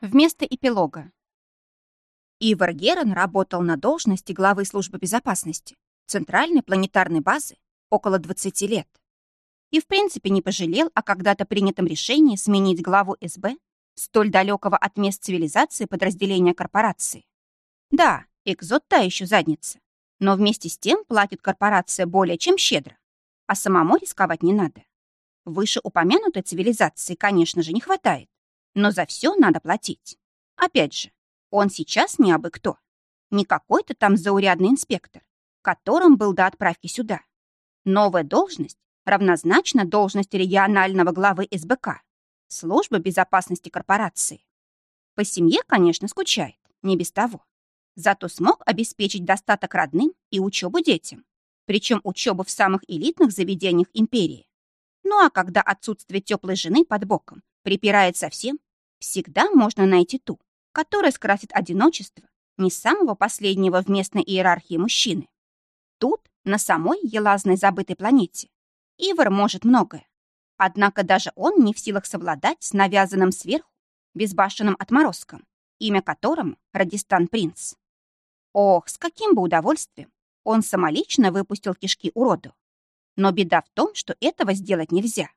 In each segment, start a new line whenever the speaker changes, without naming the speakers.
Вместо эпилога. Ивар Герон работал на должности главы службы безопасности Центральной планетарной базы около 20 лет. И в принципе не пожалел о когда-то принятом решении сменить главу СБ столь далекого от мест цивилизации подразделения корпорации. Да, экзот та еще задница, но вместе с тем платит корпорация более чем щедро, а самому рисковать не надо. Выше упомянутой цивилизации, конечно же, не хватает, но за все надо платить. Опять же, он сейчас не абы кто. Не какой-то там заурядный инспектор, которым был до отправки сюда. Новая должность равнозначна должности регионального главы СБК, службы безопасности корпорации. По семье, конечно, скучает, не без того. Зато смог обеспечить достаток родным и учебу детям, причем учебу в самых элитных заведениях империи. Ну а когда отсутствие теплой жены под боком припирает совсем, всегда можно найти ту, которая скрасит одиночество не самого последнего в местной иерархии мужчины. Тут, на самой елазной забытой планете, Ивар может многое. Однако даже он не в силах совладать с навязанным сверху безбашенным отморозком, имя которому Радистан Принц. Ох, с каким бы удовольствием он самолично выпустил кишки уроду. Но беда в том, что этого сделать нельзя.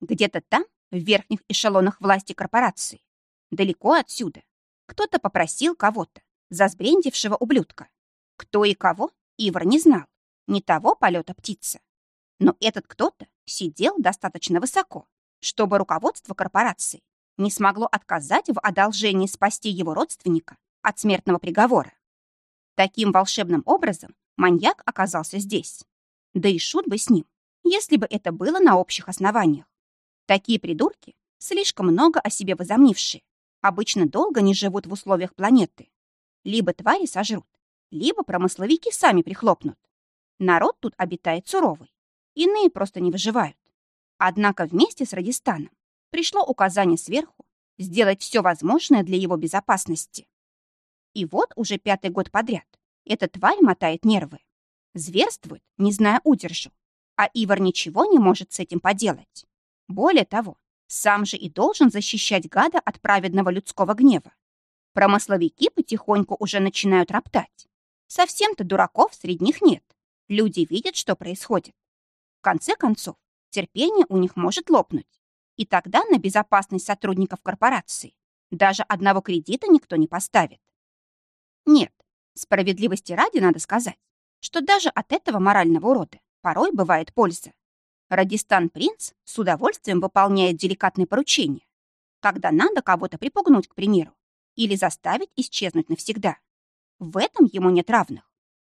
Где-то там в верхних эшелонах власти корпорации. Далеко отсюда. Кто-то попросил кого-то, засбрендившего ублюдка. Кто и кого, Ивар не знал. Не того полета птица. Но этот кто-то сидел достаточно высоко, чтобы руководство корпорации не смогло отказать в одолжении спасти его родственника от смертного приговора. Таким волшебным образом маньяк оказался здесь. Да и шут бы с ним, если бы это было на общих основаниях. Такие придурки, слишком много о себе возомнившие, обычно долго не живут в условиях планеты. Либо твари сожрут, либо промысловики сами прихлопнут. Народ тут обитает суровый. Иные просто не выживают. Однако вместе с Радистаном пришло указание сверху сделать все возможное для его безопасности. И вот уже пятый год подряд эта тварь мотает нервы. Зверствует, не зная удержу. А Ивар ничего не может с этим поделать. Более того, сам же и должен защищать гада от праведного людского гнева. Промысловики потихоньку уже начинают роптать. Совсем-то дураков среди них нет. Люди видят, что происходит. В конце концов, терпение у них может лопнуть. И тогда на безопасность сотрудников корпорации даже одного кредита никто не поставит. Нет, справедливости ради надо сказать, что даже от этого морального урода порой бывает польза. Радистан Принц с удовольствием выполняет деликатные поручения, когда надо кого-то припугнуть, к примеру, или заставить исчезнуть навсегда. В этом ему нет равных.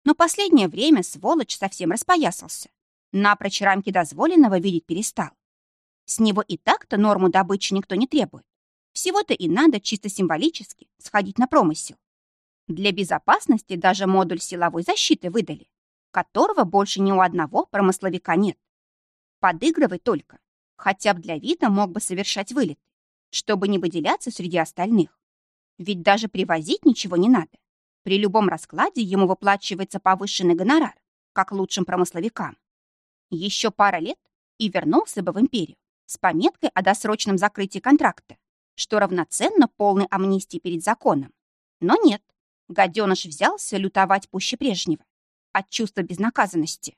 Но последнее время сволочь совсем распоясался. Напрочь рамки дозволенного видеть перестал. С него и так-то норму добычи никто не требует. Всего-то и надо чисто символически сходить на промысел. Для безопасности даже модуль силовой защиты выдали, которого больше ни у одного промысловика нет. Подыгрывай только. Хотя бы для вида мог бы совершать вылеты, чтобы не выделяться среди остальных. Ведь даже привозить ничего не надо. При любом раскладе ему выплачивается повышенный гонорар, как лучшим промысловикам. Еще пара лет и вернулся бы в империю с пометкой о досрочном закрытии контракта, что равноценно полной амнистии перед законом. Но нет, гаденыш взялся лютовать пуще прежнего от чувства безнаказанности.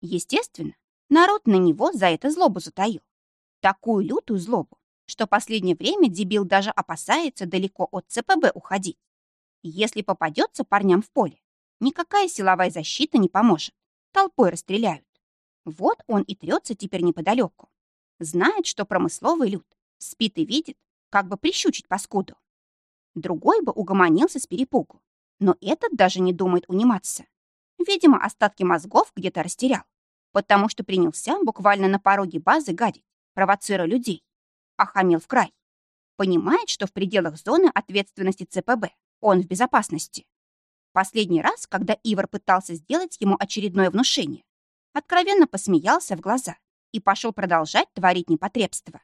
Естественно, Народ на него за это злобу затаил. Такую лютую злобу, что последнее время дебил даже опасается далеко от ЦПБ уходить. Если попадется парням в поле, никакая силовая защита не поможет. Толпой расстреляют. Вот он и трется теперь неподалеку. Знает, что промысловый люд спит и видит, как бы прищучить паскуду. Другой бы угомонился с перепугу, но этот даже не думает униматься. Видимо, остатки мозгов где-то растерял потому что принялся буквально на пороге базы гадить, провоцируя людей. Охамил в край. Понимает, что в пределах зоны ответственности ЦПБ он в безопасности. Последний раз, когда Ивар пытался сделать ему очередное внушение, откровенно посмеялся в глаза и пошел продолжать творить непотребство.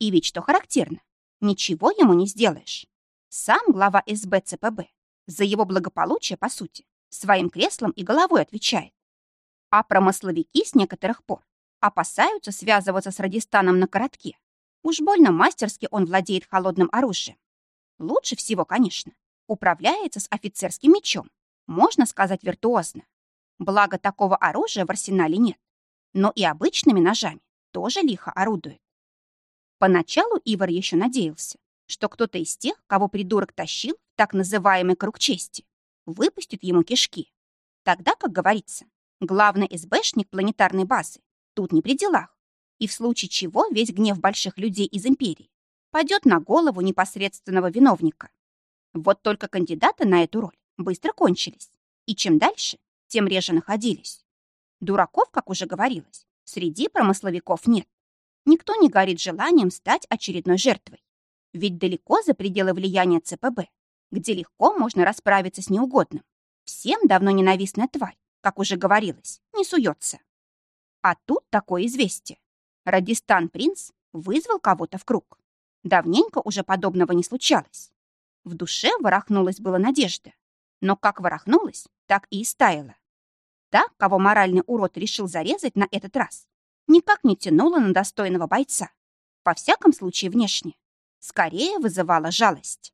И ведь что характерно, ничего ему не сделаешь. Сам глава СБ ЦПБ за его благополучие, по сути, своим креслом и головой отвечает. А промысловики с некоторых пор опасаются связываться с Радистаном на коротке. Уж больно мастерски он владеет холодным оружием. Лучше всего, конечно, управляется с офицерским мечом, можно сказать виртуозно. Благо, такого оружия в арсенале нет. Но и обычными ножами тоже лихо орудует. Поначалу Ивар еще надеялся, что кто-то из тех, кого придурок тащил в так называемый круг чести, выпустит ему кишки. Тогда, как говорится, главный СБшник планетарной базы тут не при делах, и в случае чего весь гнев больших людей из империи пойдет на голову непосредственного виновника. Вот только кандидаты на эту роль быстро кончились, и чем дальше, тем реже находились. Дураков, как уже говорилось, среди промысловиков нет. Никто не горит желанием стать очередной жертвой. Ведь далеко за пределы влияния ЦПБ, где легко можно расправиться с неугодным, всем давно ненавистная тварь, как уже говорилось, не суется. А тут такое известие. Радистан-принц вызвал кого-то в круг. Давненько уже подобного не случалось. В душе ворохнулась была надежда. Но как ворохнулась, так и истаяла. Та, кого моральный урод решил зарезать на этот раз, никак не тянула на достойного бойца. Во всяком случае, внешне. Скорее вызывала жалость.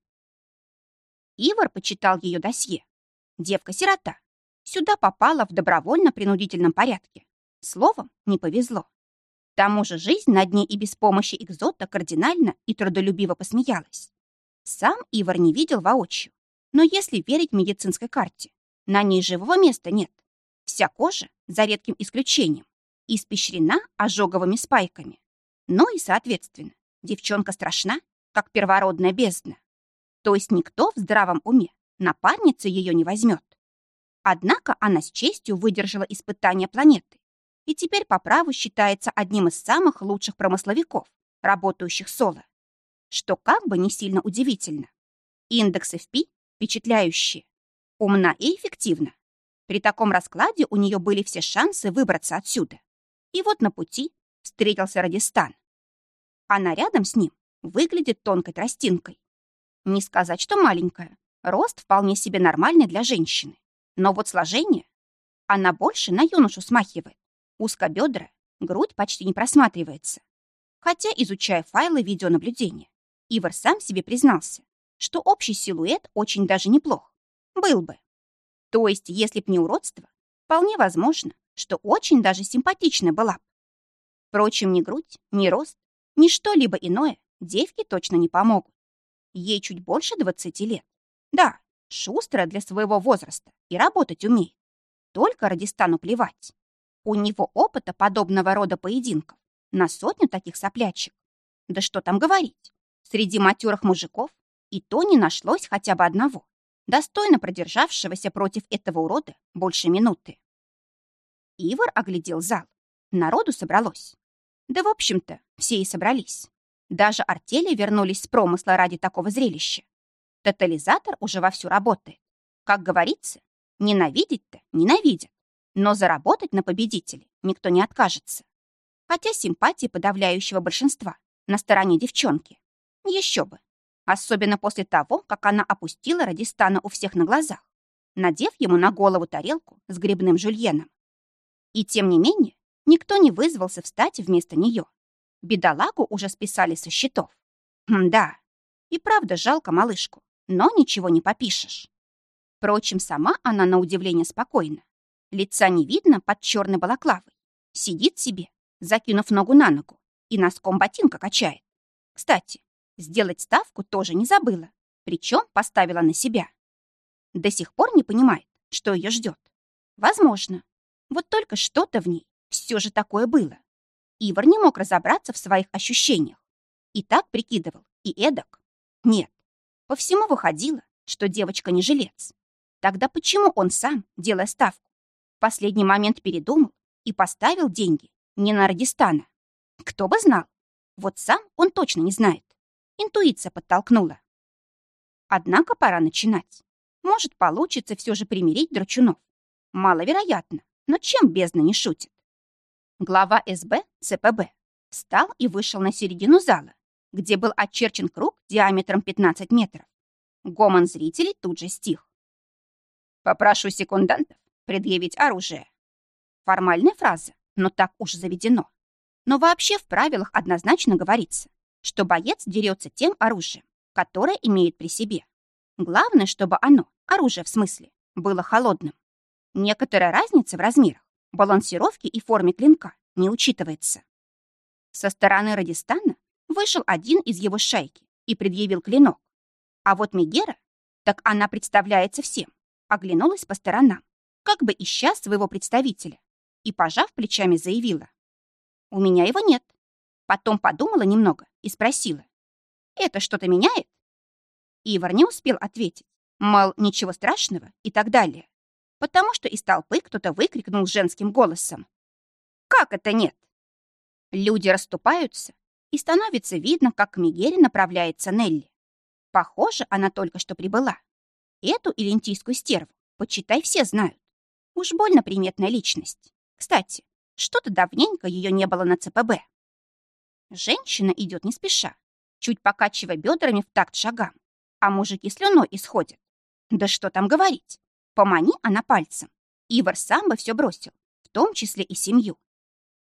Ивар почитал ее досье. Девка-сирота. Сюда попала в добровольно-принудительном порядке. Словом, не повезло. К тому же жизнь над ней и без помощи экзота кардинально и трудолюбиво посмеялась. Сам Ивар не видел воочию, но если верить медицинской карте, на ней живого места нет. Вся кожа, за редким исключением, испещрена ожоговыми спайками. Ну и, соответственно, девчонка страшна, как первородная бездна. То есть никто в здравом уме напарницы ее не возьмет. Однако она с честью выдержала испытания планеты и теперь по праву считается одним из самых лучших промысловиков, работающих соло. Что как бы не сильно удивительно. Индекс FP впечатляющие. Умна и эффективна. При таком раскладе у нее были все шансы выбраться отсюда. И вот на пути встретился Радистан. Она рядом с ним выглядит тонкой тростинкой. Не сказать, что маленькая. Рост вполне себе нормальный для женщины. Но вот сложение... Она больше на юношу смахивает. Узкобедра, грудь почти не просматривается. Хотя, изучая файлы видеонаблюдения, Ивар сам себе признался, что общий силуэт очень даже неплох. Был бы. То есть, если б не уродство, вполне возможно, что очень даже симпатичная была б. Впрочем, ни грудь, ни рост, ни что-либо иное девке точно не помогут. Ей чуть больше 20 лет. Да, шустрая для своего возраста и работать умеет. Только Радистану плевать. У него опыта подобного рода поединков на сотню таких соплячек. Да что там говорить. Среди матерых мужиков и то не нашлось хотя бы одного, достойно продержавшегося против этого урода больше минуты. Ивар оглядел зал. Народу собралось. Да, в общем-то, все и собрались. Даже артели вернулись с промысла ради такого зрелища. Тотализатор уже вовсю работает. Как говорится, ненавидеть-то ненавидят, но заработать на победителе никто не откажется. Хотя симпатии подавляющего большинства на стороне девчонки. Еще бы. Особенно после того, как она опустила Радистана у всех на глазах, надев ему на голову тарелку с грибным жульеном. И тем не менее, никто не вызвался встать вместо нее. Бедолагу уже списали со счетов. М да, и правда жалко малышку, но ничего не попишешь. Впрочем, сама она на удивление спокойна. Лица не видно под черной балаклавой. Сидит себе, закинув ногу на ногу, и носком ботинка качает. Кстати, сделать ставку тоже не забыла, причем поставила на себя. До сих пор не понимает, что ее ждет. Возможно. Вот только что-то в ней все же такое было. Ивар не мог разобраться в своих ощущениях. И так прикидывал, и эдак. Нет, по всему выходило, что девочка не жилец. Тогда почему он сам, делая ставку, в последний момент передумал и поставил деньги не на Радистана? Кто бы знал? Вот сам он точно не знает. Интуиция подтолкнула. Однако пора начинать. Может, получится все же примирить Драчунов. Маловероятно, но чем бездна не шутит? Глава СБ ЦПБ встал и вышел на середину зала, где был очерчен круг диаметром 15 метров. Гомон зрителей тут же стих. «Попрошу секундантов предъявить оружие». Формальная фраза, но так уж заведено. Но вообще в правилах однозначно говорится, что боец дерется тем оружием, которое имеет при себе. Главное, чтобы оно, оружие в смысле, было холодным. Некоторая разница в размерах, балансировке и форме клинка не учитывается. Со стороны Радистана вышел один из его шайки и предъявил клинок. А вот Мегера, так она представляется всем, оглянулась по сторонам, как бы ища своего представителя, и, пожав плечами, заявила. «У меня его нет». Потом подумала немного и спросила. «Это что-то меняет?» Ивар не успел ответить, мол, ничего страшного и так далее, потому что из толпы кто-то выкрикнул женским голосом. «Как это нет?» Люди расступаются, и становится видно, как к Мегере направляется Нелли. Похоже, она только что прибыла. Эту илентийскую стерву, почитай, все знают. Уж больно приметная личность. Кстати, что-то давненько ее не было на ЦПБ. Женщина идет не спеша, чуть покачивая бедрами в такт шагам, а мужики слюной исходят. Да что там говорить? Помани она пальцем. Ивар сам бы все бросил, в том числе и семью.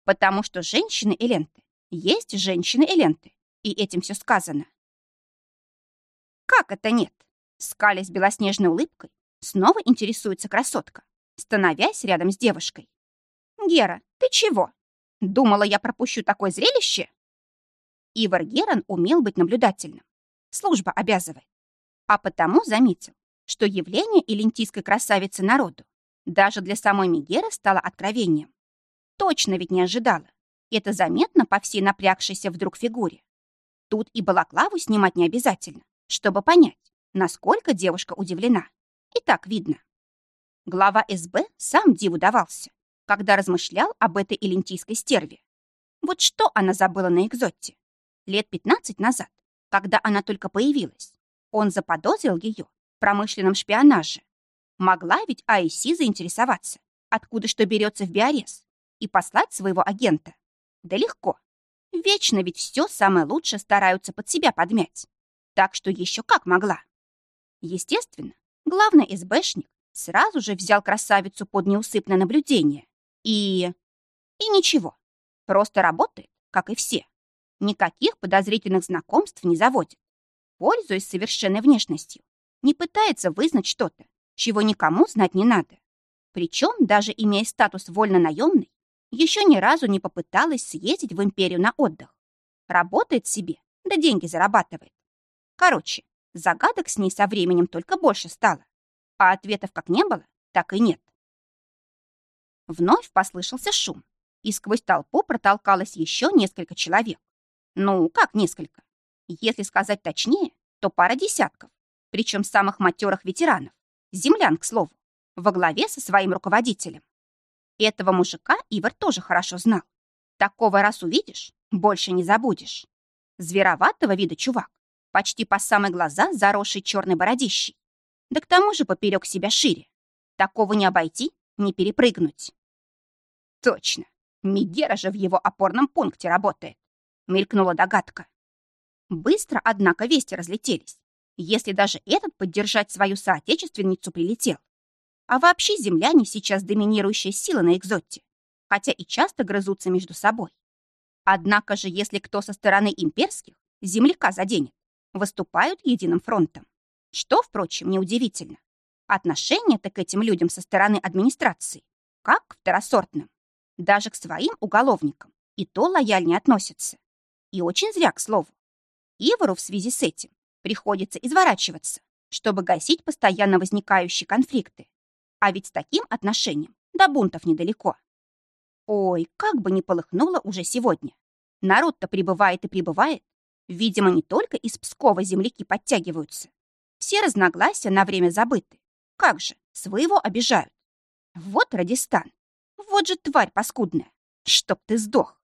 Потому что женщины Эленты есть женщины Эленты, и этим все сказано. Как это нет? Скалясь белоснежной улыбкой, снова интересуется красотка, становясь рядом с девушкой. «Гера, ты чего? Думала, я пропущу такое зрелище?» Ивар Геран умел быть наблюдательным. Служба обязывает. А потому заметил, что явление элентийской красавицы народу даже для самой Мегеры стало откровением. Точно ведь не ожидала. Это заметно по всей напрягшейся вдруг фигуре. Тут и балаклаву снимать не обязательно, чтобы понять, насколько девушка удивлена. И так видно. Глава СБ сам диву давался, когда размышлял об этой элентийской стерве. Вот что она забыла на экзоте. Лет 15 назад, когда она только появилась, он заподозрил ее в промышленном шпионаже. Могла ведь Айси заинтересоваться, откуда что берется в Биорез, и послать своего агента. Да легко. Вечно ведь все самое лучшее стараются под себя подмять. Так что еще как могла. Естественно, главный СБшник сразу же взял красавицу под неусыпное наблюдение. И... И ничего. Просто работает, как и все. Никаких подозрительных знакомств не заводит. Пользуясь совершенной внешностью, не пытается вызнать что-то, чего никому знать не надо. Причем, даже имея статус вольно-наемный, еще ни разу не попыталась съездить в империю на отдых. Работает себе, да деньги зарабатывает. Короче, загадок с ней со временем только больше стало. А ответов как не было, так и нет. Вновь послышался шум, и сквозь толпу протолкалось еще несколько человек. Ну, как несколько? Если сказать точнее, то пара десятков, причем самых матерых ветеранов, землян, к слову, во главе со своим руководителем. Этого мужика Ивар тоже хорошо знал. Такого раз увидишь, больше не забудешь. Звероватого вида чувак, почти по самые глаза заросший черной бородищей. Да к тому же поперек себя шире. Такого не обойти, не перепрыгнуть. Точно. Мигера же в его опорном пункте работает. Мелькнула догадка. Быстро, однако, вести разлетелись. Если даже этот поддержать свою соотечественницу прилетел. А вообще земляне сейчас доминирующая сила на экзоте, хотя и часто грызутся между собой. Однако же, если кто со стороны имперских земляка заденет, выступают единым фронтом. Что, впрочем, неудивительно. Отношение-то к этим людям со стороны администрации, как к второсортным. Даже к своим уголовникам и то лояльнее относятся. И очень зря, к слову. Ивару в связи с этим приходится изворачиваться, чтобы гасить постоянно возникающие конфликты. А ведь с таким отношением до бунтов недалеко. Ой, как бы не полыхнуло уже сегодня. Народ-то прибывает и прибывает. Видимо, не только из Пскова земляки подтягиваются, все разногласия на время забыты. Как же, своего обижают. Вот Радистан. Вот же тварь паскудная. Чтоб ты сдох.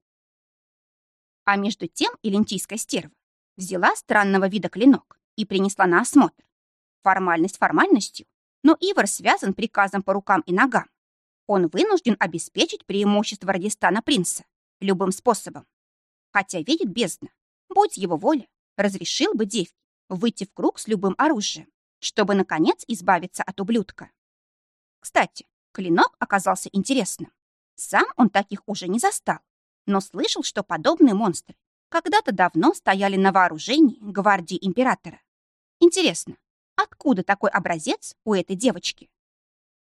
А между тем Илентийская стерва взяла странного вида клинок и принесла на осмотр. Формальность формальностью, но Ивар связан приказом по рукам и ногам. Он вынужден обеспечить преимущество Радистана принца любым способом. Хотя видит бездна, будь его воля, разрешил бы девке выйти в круг с любым оружием, чтобы, наконец, избавиться от ублюдка. Кстати, клинок оказался интересным. Сам он таких уже не застал, но слышал, что подобные монстры когда-то давно стояли на вооружении гвардии императора. Интересно, откуда такой образец у этой девочки?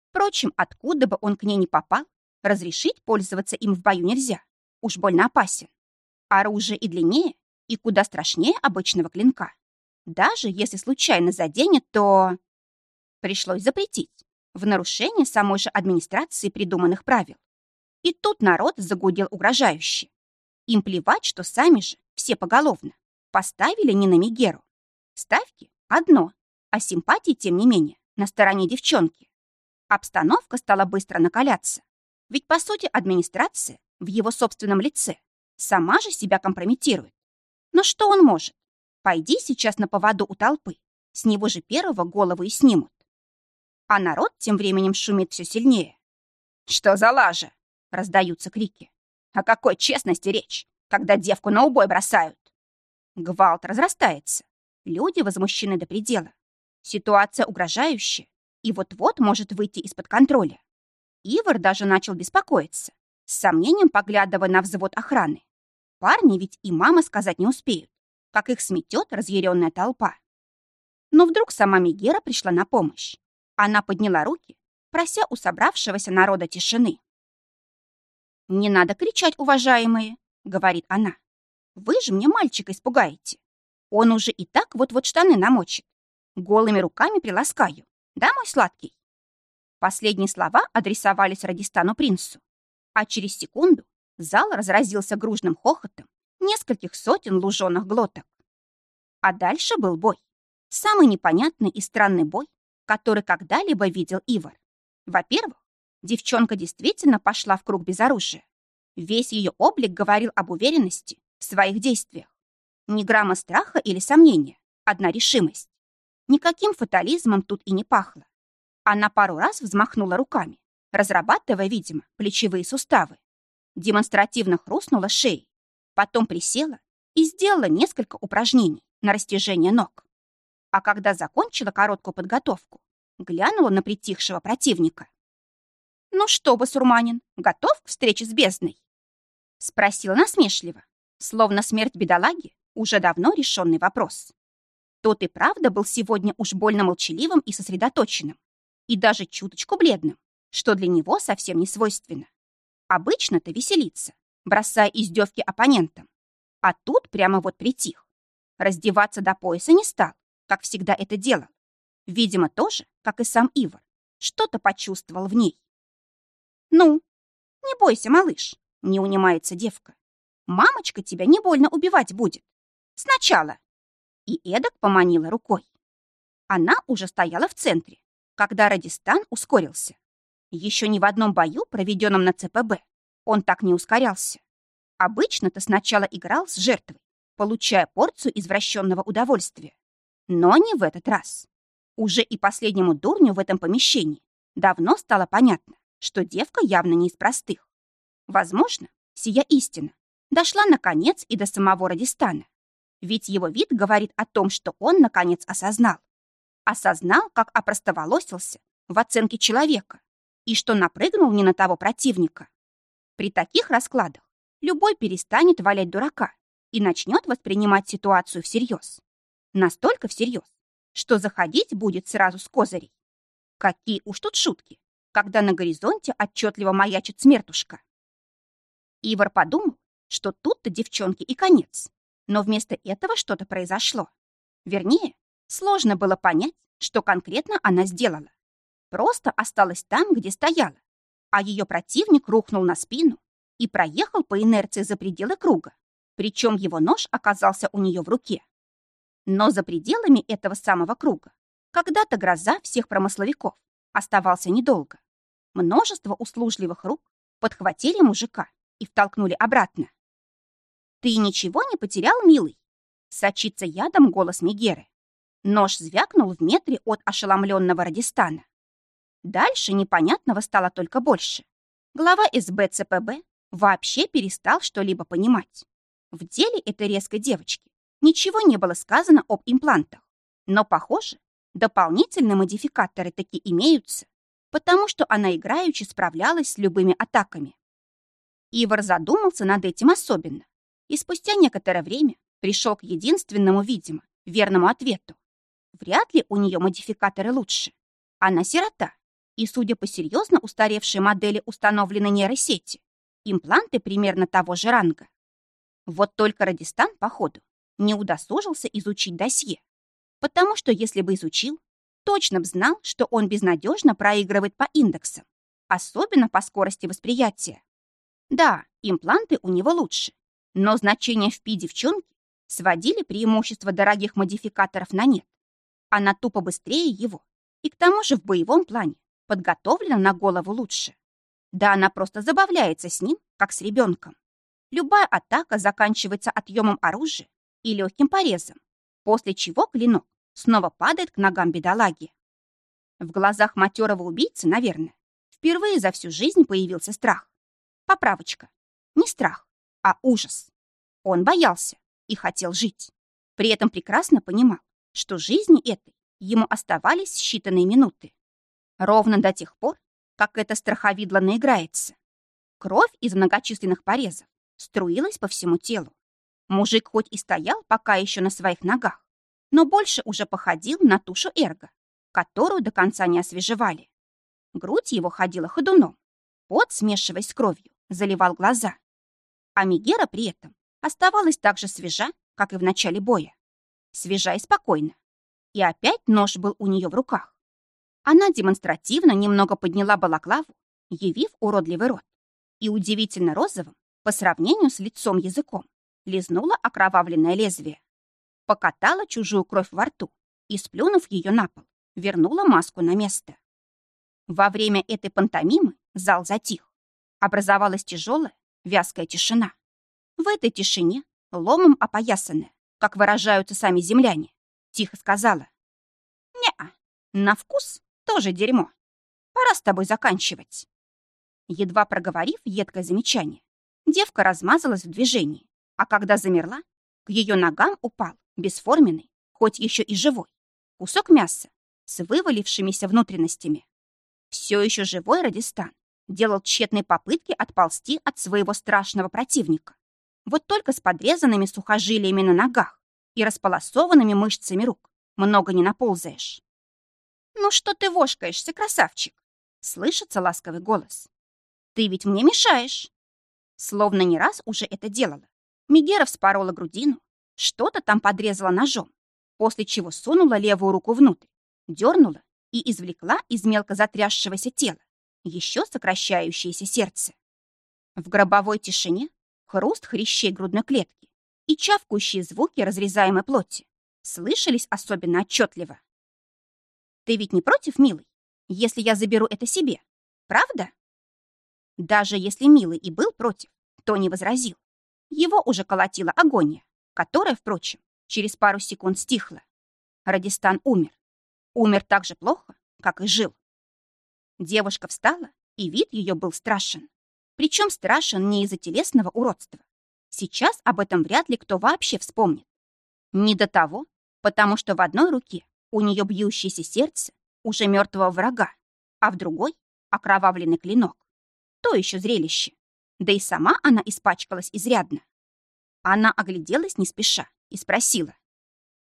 Впрочем, откуда бы он к ней не попал, разрешить пользоваться им в бою нельзя. Уж больно опасен. Оружие и длиннее, и куда страшнее обычного клинка. Даже если случайно заденет, то... Пришлось запретить, в нарушение самой же администрации придуманных правил. И тут народ загудел угрожающе. Им плевать, что сами же, все поголовно, поставили не на Мегеру. Ставки — одно, а симпатии, тем не менее, на стороне девчонки. Обстановка стала быстро накаляться. Ведь, по сути, администрация в его собственном лице сама же себя компрометирует. Но что он может? Пойди сейчас на поводу у толпы, с него же первого голову и снимут. А народ тем временем шумит все сильнее. «Что за лажа?» — раздаются крики. «О какой честности речь, когда девку на убой бросают?» Гвалт разрастается. Люди возмущены до предела. Ситуация угрожающая и вот-вот может выйти из-под контроля. Ивар даже начал беспокоиться, с сомнением поглядывая на взвод охраны. Парни ведь и мама сказать не успеют, как их сметет разъяренная толпа. Но вдруг сама Мегера пришла на помощь. Она подняла руки, прося у собравшегося народа тишины. «Не надо кричать, уважаемые», — говорит она. «Вы же мне мальчика испугаете. Он уже и так вот-вот штаны намочит. Голыми руками приласкаю. Да, мой сладкий?» Последние слова адресовались Радистану принцу. А через секунду зал разразился гружным хохотом нескольких сотен луженых глоток. А дальше был бой. Самый непонятный и странный бой, который когда-либо видел Ивар. Во-первых, девчонка действительно пошла в круг без оружия. Весь ее облик говорил об уверенности в своих действиях. Ни грамма страха или сомнения, одна решимость. Никаким фатализмом тут и не пахло. Она пару раз взмахнула руками, разрабатывая, видимо, плечевые суставы. Демонстративно хрустнула шеей, потом присела и сделала несколько упражнений на растяжение ног. А когда закончила короткую подготовку, глянула на притихшего противника. «Ну что, басурманин, готов к встрече с бездной?» Спросила насмешливо, словно смерть бедолаги уже давно решенный вопрос. Тот и правда был сегодня уж больно молчаливым и сосредоточенным, и даже чуточку бледным, что для него совсем не свойственно. Обычно-то веселится, бросая издевки оппонентам. А тут прямо вот притих. Раздеваться до пояса не стал, как всегда это делал. Видимо, тоже, как и сам Ивар, что-то почувствовал в ней. «Ну, не бойся, малыш», — не унимается девка. «Мамочка тебя не больно убивать будет. Сначала». И Эдак поманила рукой. Она уже стояла в центре, когда Радистан ускорился. Еще ни в одном бою, проведенном на ЦПБ, он так не ускорялся. Обычно-то сначала играл с жертвой, получая порцию извращенного удовольствия. Но не в этот раз. Уже и последнему дурню в этом помещении давно стало понятно, что девка явно не из простых. Возможно, сия истина дошла, наконец, и до самого Радистана. Ведь его вид говорит о том, что он, наконец, осознал. Осознал, как опростоволосился в оценке человека и что напрыгнул не на того противника. При таких раскладах любой перестанет валять дурака и начнет воспринимать ситуацию всерьез. Настолько всерьез, что заходить будет сразу с козырей. Какие уж тут шутки, когда на горизонте отчетливо маячит смертушка. Ивар подумал, что тут-то девчонки и конец. Но вместо этого что-то произошло. Вернее, сложно было понять, что конкретно она сделала. Просто осталась там, где стояла, а ее противник рухнул на спину и проехал по инерции за пределы круга, причем его нож оказался у нее в руке. Но за пределами этого самого круга когда-то гроза всех промысловиков оставался недолго. Множество услужливых рук подхватили мужика и втолкнули обратно. «Ты ничего не потерял, милый?» Сочится ядом голос Мегеры. Нож звякнул в метре от ошеломленного Радистана. Дальше непонятного стало только больше. Глава СБ ЦПБ вообще перестал что-либо понимать. В деле этой резкой девочки ничего не было сказано об имплантах. Но, похоже, дополнительные модификаторы таки имеются, потому что она играючи справлялась с любыми атаками. Ивар задумался над этим особенно, и спустя некоторое время пришел к единственному, видимо, верному ответу. вряд ли у нее модификаторы лучше. Она сирота, и, судя по серьезно устаревшей модели установленной нейросети, импланты примерно того же ранга. Вот только Радистан, походу, не удосужился изучить досье, потому что если бы изучил, точно б знал, что он безнадежно проигрывает по индексам, особенно по скорости восприятия. Да, импланты у него лучше, но значения в пи девчонки сводили преимущество дорогих модификаторов на нет. Она тупо быстрее его, и к тому же в боевом плане подготовлена на голову лучше. Да она просто забавляется с ним, как с ребенком. Любая атака заканчивается отъемом оружия и легким порезом, после чего клинок снова падает к ногам бедолаги. В глазах матерого убийцы, наверное, впервые за всю жизнь появился страх. Поправочка. Не страх, а ужас. Он боялся и хотел жить. При этом прекрасно понимал, что жизни этой ему оставались считанные минуты. Ровно до тех пор, как это страховидло наиграется. Кровь из многочисленных порезов струилась по всему телу. Мужик хоть и стоял пока еще на своих ногах, но больше уже походил на тушу эрга, которую до конца не освежевали. Грудь его ходила ходуном, пот, смешиваясь с кровью, заливал глаза. А Мегера при этом оставалась так же свежа, как и в начале боя. Свежа и спокойна. И опять нож был у нее в руках. Она демонстративно немного подняла балаклаву, явив уродливый рот, и удивительно розовым, по сравнению с лицом языком, лизнула окровавленное лезвие. Покатала чужую кровь во рту и, сплюнув ее на пол, вернула маску на место. Во время этой пантомимы зал затих. Образовалась тяжелая, вязкая тишина. В этой тишине, ломом опоясанная, как выражаются сами земляне, тихо сказала. «Не-а, на вкус тоже дерьмо. Пора с тобой заканчивать». Едва проговорив едкое замечание, девка размазалась в движении, а когда замерла, к ее ногам упал бесформенный, хоть еще и живой, кусок мяса с вывалившимися внутренностями. Все еще живой Радистан делал тщетные попытки отползти от своего страшного противника. Вот только с подрезанными сухожилиями на ногах и располосованными мышцами рук много не наползаешь. «Ну что ты вошкаешься, красавчик?» Слышится ласковый голос. «Ты ведь мне мешаешь!» Словно не раз уже это делала. Мегера вспорола грудину, что-то там подрезала ножом, после чего сунула левую руку внутрь, дернула и извлекла из мелко затрясшегося тела еще сокращающееся сердце. В гробовой тишине хруст хрящей грудной клетки и чавкающие звуки разрезаемой плоти слышались особенно отчетливо. «Ты ведь не против, милый, если я заберу это себе, правда?» Даже если милый и был против, то не возразил. Его уже колотила агония, которая, впрочем, через пару секунд стихла. Радистан умер. Умер так же плохо, как и жил. Девушка встала, и вид ее был страшен. Причем страшен не из-за телесного уродства, Сейчас об этом вряд ли кто вообще вспомнит. Не до того, потому что в одной руке у нее бьющееся сердце уже мертвого врага, а в другой — окровавленный клинок. То еще зрелище. Да и сама она испачкалась изрядно. Она огляделась не спеша и спросила.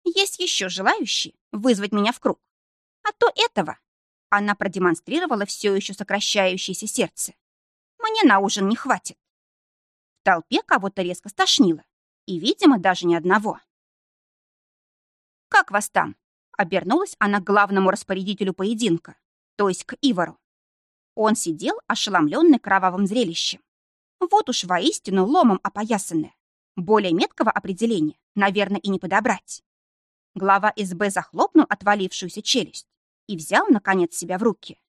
«Есть еще желающие вызвать меня в круг? А то этого...» Она продемонстрировала все еще сокращающееся сердце. «Мне на ужин не хватит» толпе кого-то резко стошнило. И, видимо, даже ни одного. «Как вас там?» — обернулась она к главному распорядителю поединка, то есть к Ивару. Он сидел, ошеломленный кровавым зрелищем. Вот уж воистину ломом опоясанное. Более меткого определения, наверное, и не подобрать. Глава СБ захлопнул отвалившуюся челюсть и взял, наконец, себя в руки.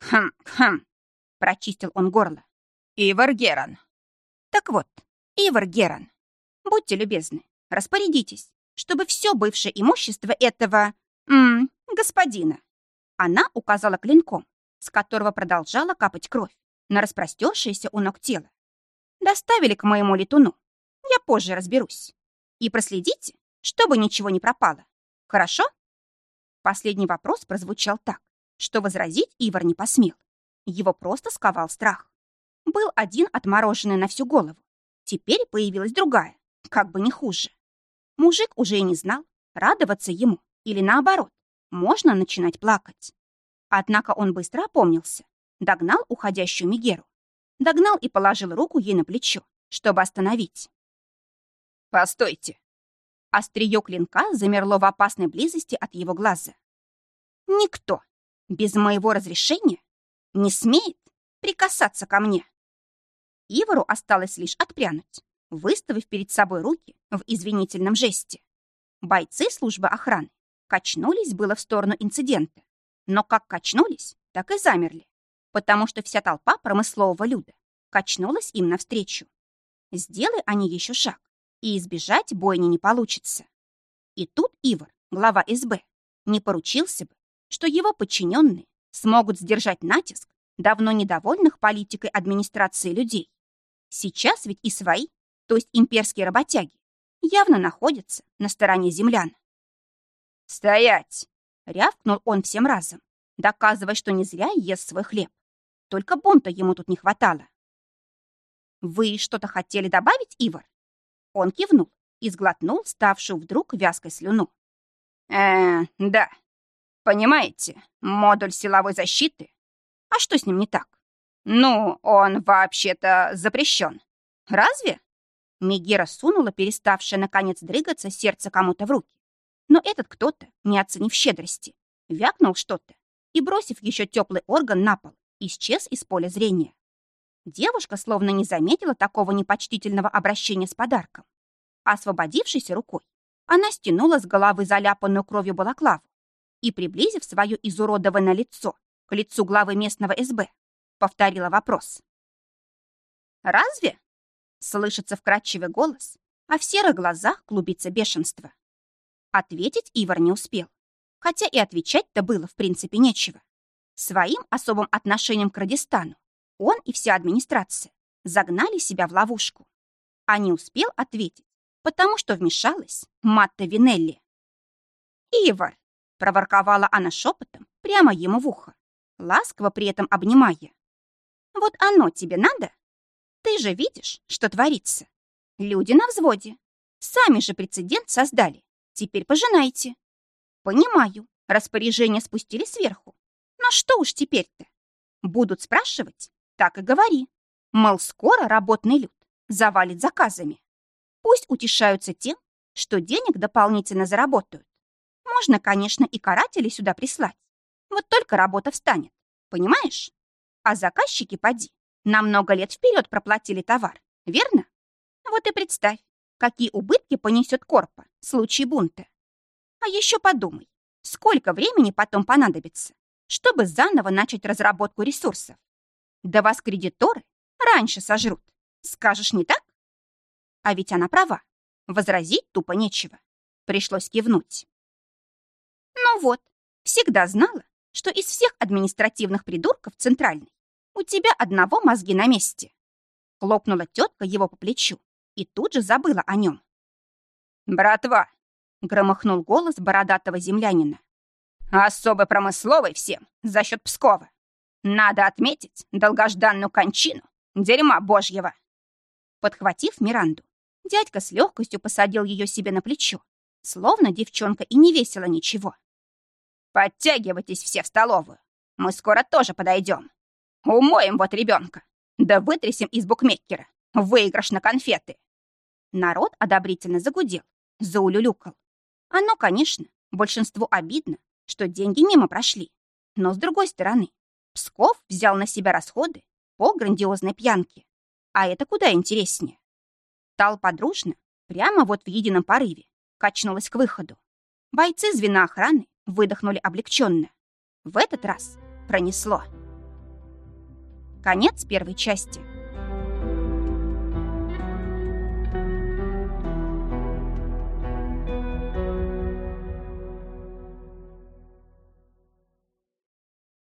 «Хм, хм», — прочистил он горло. «Ивар Геран, так вот, Ивар Геран, будьте любезны, распорядитесь, чтобы все бывшее имущество этого... М -м, господина. Она указала клинком, с которого продолжала капать кровь, на распростершееся у ног тело. Доставили к моему летуну. Я позже разберусь. И проследите, чтобы ничего не пропало. Хорошо? Последний вопрос прозвучал так, что возразить Ивар не посмел. Его просто сковал страх. Был один отмороженный на всю голову. Теперь появилась другая, как бы не хуже. Мужик уже и не знал, радоваться ему Или наоборот, можно начинать плакать. Однако он быстро опомнился, догнал уходящую Мигеру. Догнал и положил руку ей на плечо, чтобы остановить.
«Постойте!»
Остриё клинка замерло в опасной близости от его глаза. «Никто без моего разрешения не смеет прикасаться ко мне!» Ивару осталось лишь отпрянуть, выставив перед собой руки в извинительном жесте. Бойцы службы охраны качнулись было в сторону инцидента, но как качнулись, так и замерли, потому что вся толпа промыслового люда качнулась им навстречу. Сделай они еще шаг, и избежать бойни не получится. И тут Ивар, глава СБ, не поручился бы, что его подчиненные смогут сдержать натиск давно недовольных политикой администрации людей. Сейчас ведь и свои, то есть имперские работяги, явно находятся на стороне землян.
«Стоять!»
— рявкнул он всем разом, доказывая, что не зря ест свой хлеб. Только бунта ему тут не хватало. «Вы что-то хотели добавить, Ивар?» Он кивнул и сглотнул ставшую вдруг вязкой слюну.
э да. Понимаете, модуль силовой защиты? А что с ним не так? Ну, он вообще-то запрещен. Разве?
Мегера сунула переставшее наконец дрыгаться сердце кому-то в руки. Но этот кто-то, не оценив щедрости, вякнул что-то и, бросив еще теплый орган на пол, исчез из поля зрения. Девушка словно не заметила такого непочтительного обращения с подарком. Освободившейся рукой, она стянула с головы заляпанную кровью балаклаву и, приблизив свое изуродованное лицо к лицу главы местного СБ, повторила вопрос. «Разве?» — слышится вкрадчивый голос, а в серых глазах клубится бешенство. Ответить Ивар не успел, хотя и отвечать-то было в принципе нечего. Своим особым отношением к Радистану он и вся администрация загнали себя в ловушку. А не успел ответить, потому что вмешалась Матта Винелли. «Ивар!» — проворковала она шепотом прямо ему в ухо, ласково при этом обнимая. «Вот оно тебе надо? Ты же видишь, что творится. Люди на взводе. Сами же прецедент создали. Теперь пожинайте». «Понимаю, распоряжение спустили сверху. Но что уж теперь-то? Будут спрашивать, так и говори. Мол, скоро работный люд завалит заказами. Пусть утешаются тем, что денег дополнительно заработают. Можно, конечно, и карателей сюда прислать. Вот только работа встанет. Понимаешь? А заказчики, поди, на много лет вперед проплатили товар, верно? Вот и представь, какие убытки понесет Корпа в случае бунта. А еще подумай, сколько времени потом понадобится, чтобы заново начать разработку ресурсов. Да вас кредиторы раньше сожрут. Скажешь, не так? А ведь она права. Возразить тупо нечего. Пришлось кивнуть. Ну вот, всегда знала, что из всех административных придурков центральной у тебя одного мозги на месте. Хлопнула тетка его по плечу и тут же забыла о нем.
«Братва!»
— громыхнул голос бородатого землянина.
«Особо промысловый всем за счет Пскова. Надо отметить долгожданную кончину дерьма божьего.
Подхватив Миранду, дядька с легкостью посадил ее себе на плечо, словно девчонка и не весила ничего.
Подтягивайтесь все в столовую. Мы скоро тоже подойдем. Умоем вот ребенка. Да вытрясем из букмекера. Выигрыш на конфеты.
Народ одобрительно загудел, заулюлюкал. Оно, конечно, большинству обидно, что деньги мимо прошли. Но, с другой стороны, Псков взял на себя расходы по грандиозной пьянке. А это куда интереснее. Толпа дружно, прямо вот в едином порыве, качнулась к выходу. Бойцы звена охраны выдохнули облегченно. В этот раз пронесло. Конец первой части.